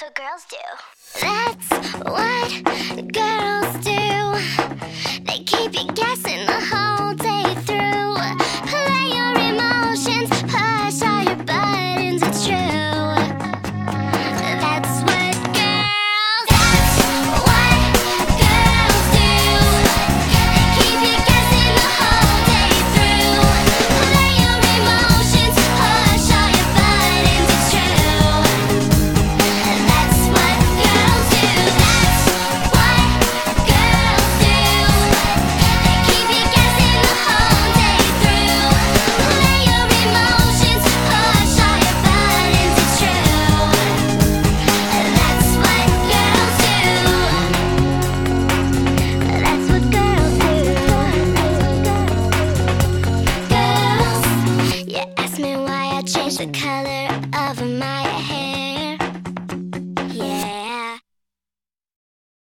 That's what girls do. That's what girls color of my hair.